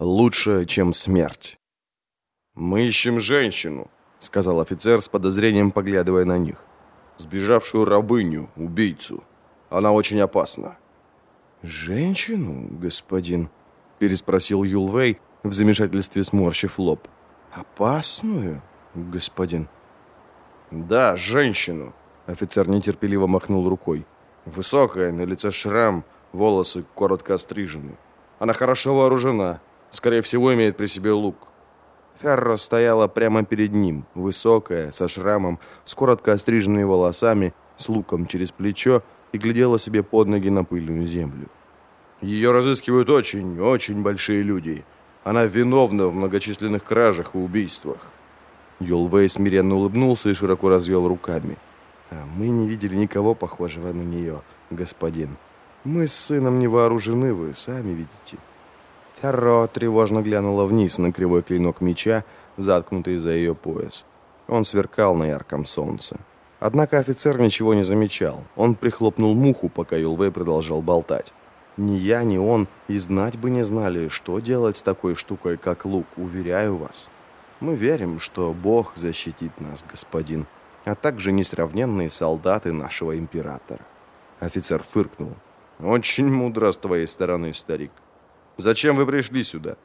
Лучше, чем смерть. «Мы ищем женщину», — сказал офицер с подозрением, поглядывая на них. «Сбежавшую рабыню, убийцу. Она очень опасна». «Женщину, господин?» — переспросил Юлвей, в замешательстве сморщив лоб. «Опасную, господин?» «Да, женщину», — офицер нетерпеливо махнул рукой. «Высокая, на лице шрам, волосы коротко острижены. Она хорошо вооружена, скорее всего, имеет при себе лук». Ферро стояла прямо перед ним, высокая, со шрамом, с коротко остриженными волосами, с луком через плечо и глядела себе под ноги на пыльную землю. Ее разыскивают очень, очень большие люди. Она виновна в многочисленных кражах и убийствах. Юлвей смиренно улыбнулся и широко развел руками. А мы не видели никого похожего на нее, господин. Мы с сыном не вооружены, вы сами видите. Ферро тревожно глянула вниз на кривой клинок меча, заткнутый за ее пояс. Он сверкал на ярком солнце. Однако офицер ничего не замечал. Он прихлопнул муху, пока Юлвей продолжал болтать. Ни я, ни он и знать бы не знали, что делать с такой штукой, как лук, уверяю вас. Мы верим, что Бог защитит нас, господин, а также несравненные солдаты нашего императора. Офицер фыркнул. «Очень мудро с твоей стороны, старик. Зачем вы пришли сюда?»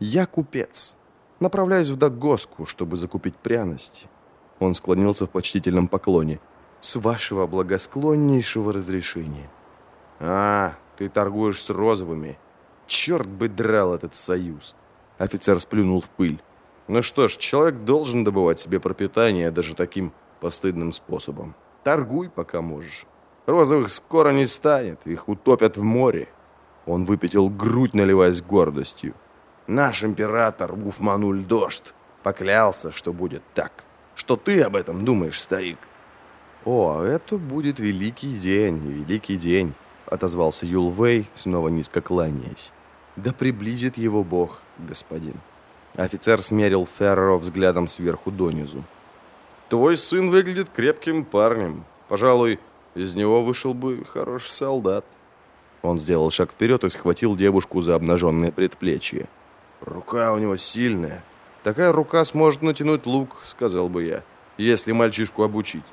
«Я купец. Направляюсь в Дагоску, чтобы закупить пряности». Он склонился в почтительном поклоне. «С вашего благосклоннейшего разрешения». «А, ты торгуешь с розовыми. Черт бы драл этот союз. Офицер сплюнул в пыль. Ну что ж, человек должен добывать себе пропитание даже таким постыдным способом. Торгуй, пока можешь. Розовых скоро не станет, их утопят в море. Он выпятил грудь, наливаясь гордостью. Наш император Уфмануль Дождь поклялся, что будет так. Что ты об этом думаешь, старик? О, это будет великий день, великий день отозвался Юлвей, снова низко кланяясь. «Да приблизит его Бог, господин». Офицер смерил Ферро взглядом сверху донизу. «Твой сын выглядит крепким парнем. Пожалуй, из него вышел бы хороший солдат». Он сделал шаг вперед и схватил девушку за обнаженное предплечье. «Рука у него сильная. Такая рука сможет натянуть лук, сказал бы я, если мальчишку обучить.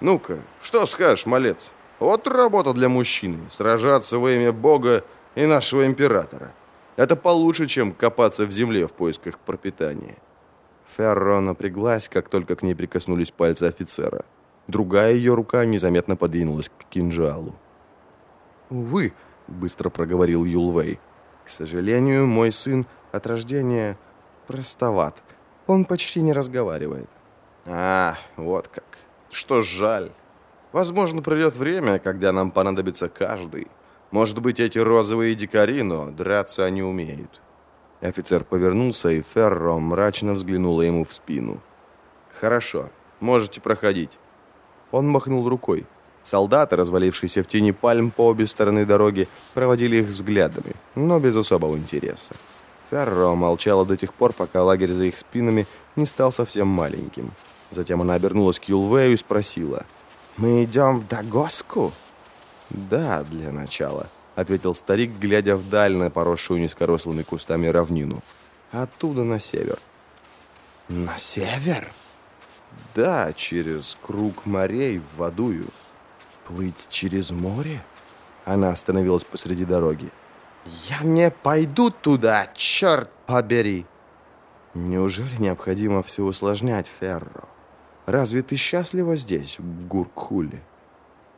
Ну-ка, что скажешь, малец?» Вот работа для мужчины – сражаться во имя Бога и нашего императора. Это получше, чем копаться в земле в поисках пропитания. Ферро напряглась, как только к ней прикоснулись пальцы офицера. Другая ее рука незаметно подвинулась к кинжалу. «Увы», — быстро проговорил Юлвей, — «к сожалению, мой сын от рождения простоват. Он почти не разговаривает». «А, вот как. Что жаль». Возможно, придет время, когда нам понадобится каждый. Может быть, эти розовые дикари, но драться они умеют». Офицер повернулся, и Ферро мрачно взглянула ему в спину. «Хорошо, можете проходить». Он махнул рукой. Солдаты, развалившиеся в тени пальм по обе стороны дороги, проводили их взглядами, но без особого интереса. Ферро молчала до тех пор, пока лагерь за их спинами не стал совсем маленьким. Затем она обернулась к Юлвею и спросила – «Мы идем в Дагоску?» «Да, для начала», — ответил старик, глядя вдаль на поросшую низкорослыми кустами равнину. «Оттуда на север». «На север?» «Да, через круг морей в Вадую». «Плыть через море?» Она остановилась посреди дороги. «Я не пойду туда, черт побери!» «Неужели необходимо все усложнять, Ферро?» Разве ты счастлива здесь, в Гуркхуле?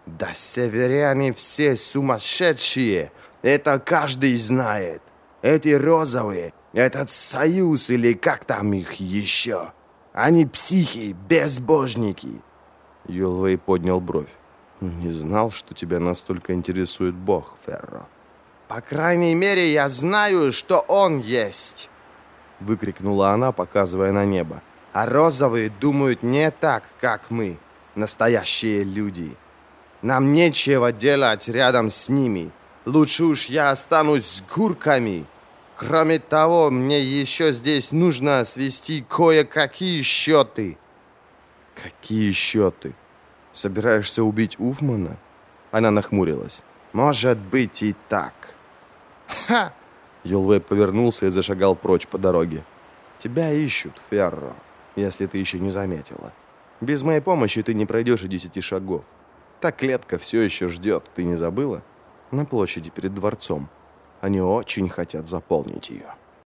Да северяне все сумасшедшие. Это каждый знает. Эти розовые, этот союз или как там их еще. Они психи, безбожники. Юлвей поднял бровь. Не знал, что тебя настолько интересует Бог, Ферро. По крайней мере, я знаю, что он есть. Выкрикнула она, показывая на небо. А розовые думают не так, как мы, настоящие люди. Нам нечего делать рядом с ними. Лучше уж я останусь с гурками. Кроме того, мне еще здесь нужно свести кое-какие счеты. Какие счеты? Собираешься убить Уфмана? Она нахмурилась. Может быть и так. Ха! Юлвей повернулся и зашагал прочь по дороге. «Тебя ищут, Ферро, если ты еще не заметила. Без моей помощи ты не пройдешь и десяти шагов. Та клетка все еще ждет, ты не забыла? На площади перед дворцом. Они очень хотят заполнить ее».